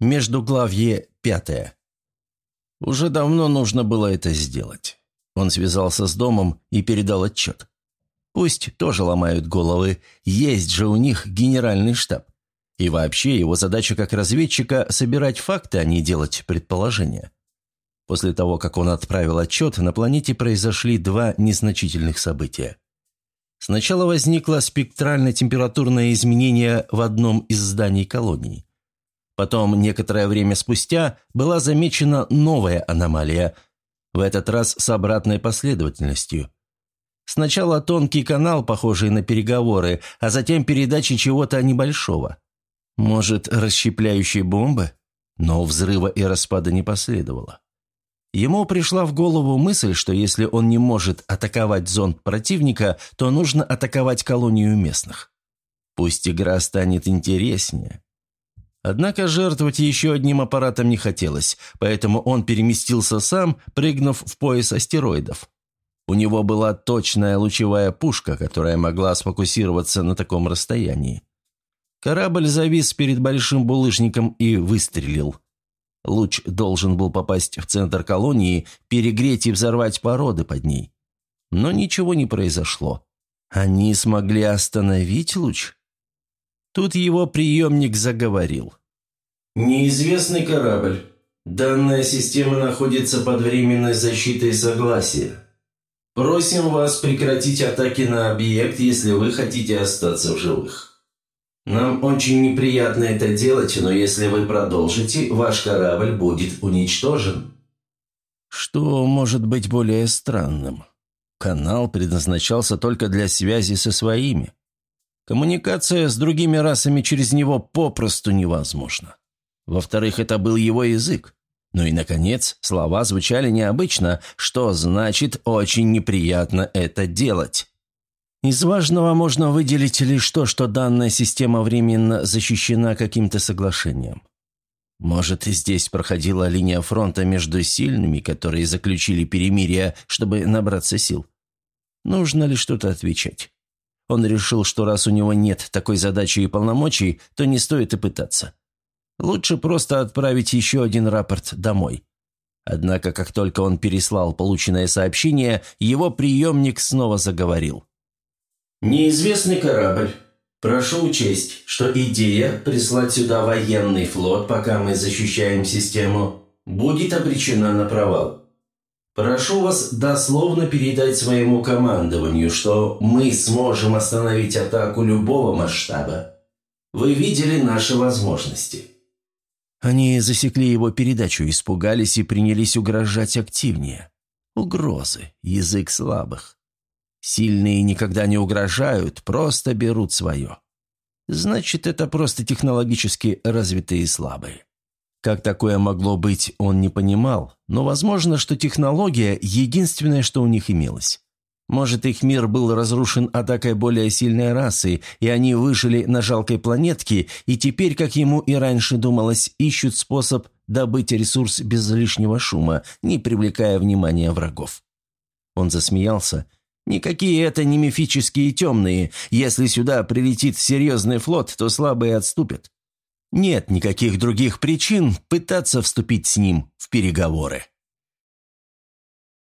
Междуглавье пятое. Уже давно нужно было это сделать. Он связался с домом и передал отчет. Пусть тоже ломают головы, есть же у них генеральный штаб. И вообще его задача как разведчика – собирать факты, а не делать предположения. После того, как он отправил отчет, на планете произошли два незначительных события. Сначала возникло спектрально-температурное изменение в одном из зданий колонии. Потом, некоторое время спустя, была замечена новая аномалия, в этот раз с обратной последовательностью. Сначала тонкий канал, похожий на переговоры, а затем передача чего-то небольшого. Может, расщепляющей бомбы? Но взрыва и распада не последовало. Ему пришла в голову мысль, что если он не может атаковать зонд противника, то нужно атаковать колонию местных. Пусть игра станет интереснее, Однако жертвовать еще одним аппаратом не хотелось, поэтому он переместился сам, прыгнув в пояс астероидов. У него была точная лучевая пушка, которая могла сфокусироваться на таком расстоянии. Корабль завис перед большим булыжником и выстрелил. Луч должен был попасть в центр колонии, перегреть и взорвать породы под ней. Но ничего не произошло. Они смогли остановить луч? Тут его приемник заговорил. «Неизвестный корабль. Данная система находится под временной защитой согласия. Просим вас прекратить атаки на объект, если вы хотите остаться в живых. Нам очень неприятно это делать, но если вы продолжите, ваш корабль будет уничтожен». Что может быть более странным? Канал предназначался только для связи со своими. Коммуникация с другими расами через него попросту невозможна. Во-вторых, это был его язык. Ну и, наконец, слова звучали необычно, что значит «очень неприятно это делать». Из важного можно выделить лишь то, что данная система временно защищена каким-то соглашением. Может, здесь проходила линия фронта между сильными, которые заключили перемирие, чтобы набраться сил. Нужно ли что-то отвечать? Он решил, что раз у него нет такой задачи и полномочий, то не стоит и пытаться. Лучше просто отправить еще один рапорт домой. Однако, как только он переслал полученное сообщение, его приемник снова заговорил. «Неизвестный корабль. Прошу учесть, что идея прислать сюда военный флот, пока мы защищаем систему, будет обречена на провал. Прошу вас дословно передать своему командованию, что мы сможем остановить атаку любого масштаба. Вы видели наши возможности». Они засекли его передачу, испугались и принялись угрожать активнее. Угрозы, язык слабых. Сильные никогда не угрожают, просто берут свое. Значит, это просто технологически развитые слабые. Как такое могло быть, он не понимал, но возможно, что технология – единственное, что у них имелось. Может, их мир был разрушен атакой более сильной расы, и они выжили на жалкой планетке, и теперь, как ему и раньше думалось, ищут способ добыть ресурс без лишнего шума, не привлекая внимания врагов. Он засмеялся. «Никакие это не мифические темные. Если сюда прилетит серьезный флот, то слабые отступят. Нет никаких других причин пытаться вступить с ним в переговоры.